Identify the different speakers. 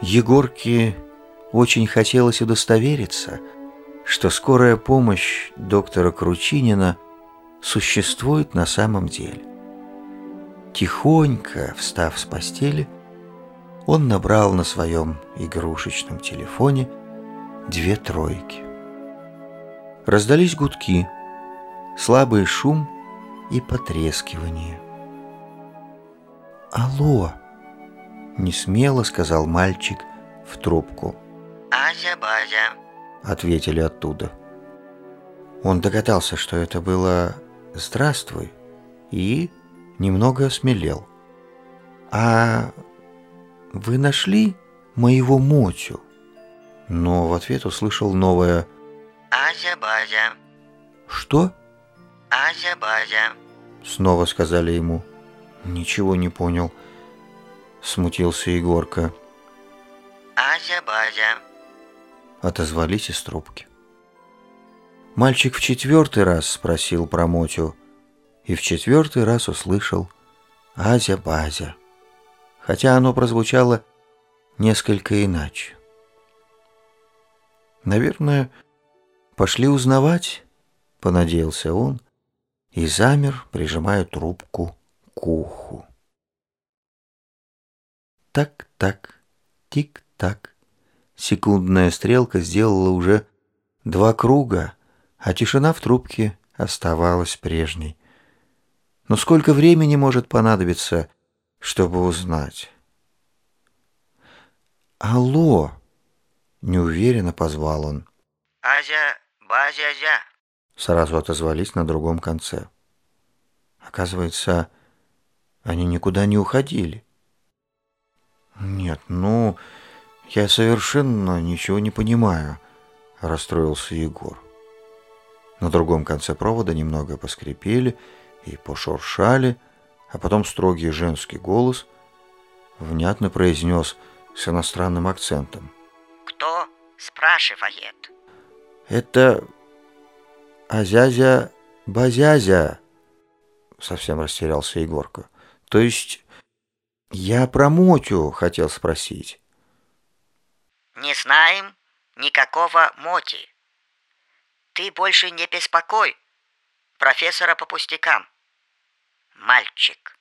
Speaker 1: Егорке очень хотелось удостовериться, что скорая помощь доктора Кручинина существует на самом деле. Тихонько, встав с постели, он набрал на своем игрушечном телефоне две тройки. Раздались гудки, слабый шум и потрескивание. «Алло!» — несмело сказал мальчик в трубку.
Speaker 2: «Азя-базя», —
Speaker 1: ответили оттуда. Он догадался, что это было «Здравствуй» и немного осмелел. «А вы нашли моего Мотю?» Но в ответ услышал новое
Speaker 2: «Азя-базя».
Speaker 1: «Что?»
Speaker 2: «Азя-базя».
Speaker 1: Снова сказали ему. «Ничего не понял», — смутился Егорка.
Speaker 2: «Азя-базя».
Speaker 1: Отозвались из трубки. Мальчик в четвертый раз спросил про Мотю и в четвертый раз услышал «Азя-базя», хотя оно прозвучало несколько иначе. Наверное, пошли узнавать, понадеялся он и замер, прижимая трубку к уху. Так-так, тик-так. Секундная стрелка сделала уже два круга, а тишина в трубке оставалась прежней. Но сколько времени может понадобиться, чтобы узнать? «Алло!» — неуверенно позвал он.
Speaker 2: «Азя, базя-зя».
Speaker 1: Сразу отозвались на другом конце. Оказывается, они никуда не уходили. «Нет, ну, я совершенно ничего не понимаю», — расстроился Егор. На другом конце провода немного поскрипели и пошуршали, а потом строгий женский голос внятно произнес с иностранным акцентом.
Speaker 2: «Кто спрашивает?»
Speaker 1: «Это Азязя Базязя», — совсем растерялся Егорка. «То есть я про Мотю хотел спросить».
Speaker 2: «Не знаем никакого Моти. Ты больше не беспокой профессора по пустякам. Мальчик».